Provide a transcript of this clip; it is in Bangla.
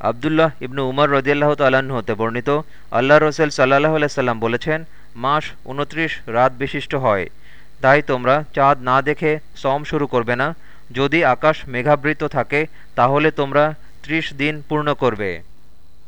আবদুল্লাহ ইবনু উমর রদিয়াল্লাহ তাল্লাহ্ন হতে বর্ণিত আল্লাহ রসুল সাল্লাহ সাল্লাম বলেছেন, মাস উনত্রিশ রাত বিশিষ্ট হয়। তাই তোমরা চাঁদ না দেখে সম শুরু করবে না। যদি আকাশ মেঘাবৃত থাকে, তাহলে তোমরা ত্রিশ দিন পূর্ণ করবে।